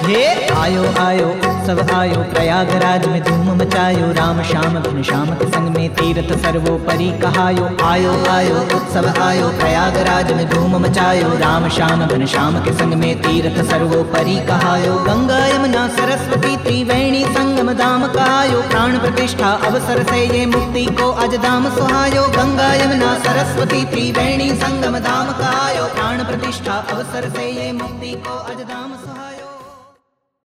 हे आयो आयो, उत्सव आयो, प्रयागराज में धूम मचायो, राम श्याम, घन श्याम के संग में तीर्थ सर्वोपरि कहायो। आयो आयो, उत्सव आयो, प्रयागराज में धूम मचायो, राम श्याम, घन श्याम के संग में तीर्थ सर्वोपरि कहायो। गंगा, यमुना, सरस्वती, त्रिवेणी, संगम, धाम कहायो। प्राण प्रतिष्ठा अवसर से ये मुक्ति को अज धाम सुहायो। गंगा, यमुना, सरस्वती, त्रिवेणी, संगम, धाम कहायो। प्राण प्रतिष्ठा अवसर से ये मुक्ति को अज धाम सुहायो।